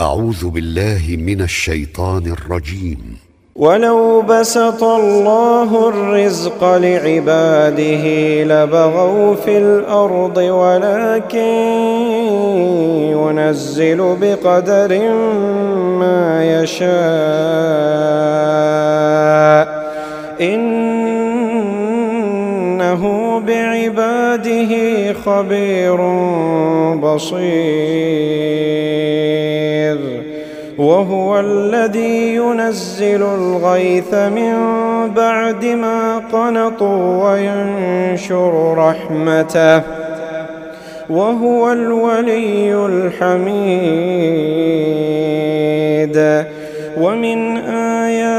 أعوذ بالله من الشيطان الرجيم. ولو بسط الله الرزق لعباده لبغوا في الأرض ولكن ينزل بقدر ما يشاء. بعباده خبير بصير. وهو الذي ينزل الغيث من بعد ما قنطوا وينشر رحمته. وهو الولي الحميد. ومن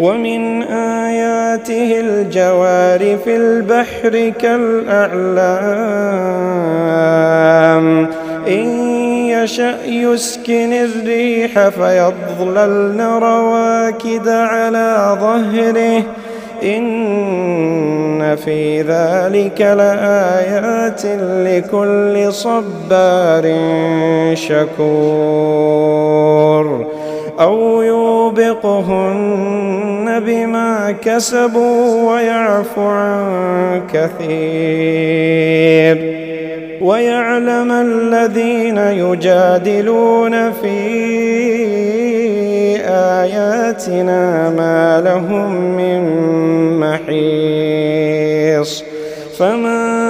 ومن آياته الجوار في البحر كالأعلام. إن يشأ يسكن الريح فيظللن رواكد على ظهره. إن في ذلك لآيات لكل صبار شكور. أو يوبقهن بما كسبوا ويعفو عن كثير. ويعلم الذين يجادلون في آياتنا ما لهم من محيص. فما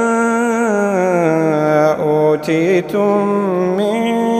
أوتيتم من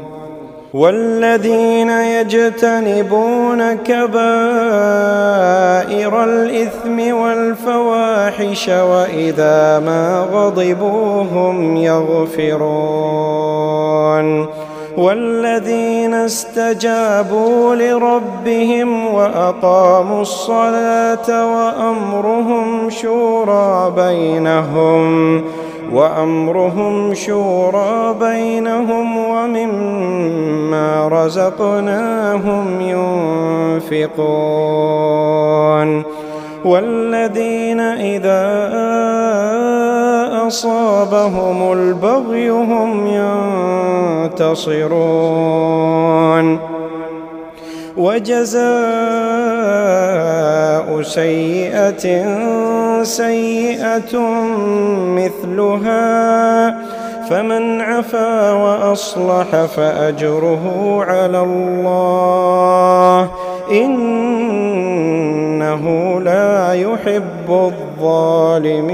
والذين يجتنبون كبائر الإثم والفواحش وإذا ما غضبوا هم يغفرون والذين استجابوا لربهم وأقاموا الصلاة وأمرهم شورى بينهم وأمرهم شورى بينهم ومما رزقناهم ينفقون والذين إذا أصابهم البغي هم ينتصرون وجزاء سيئة سيئة مثلها فمن عفا وأصلح فأجره على الله. إنه لا يحب الظالمين.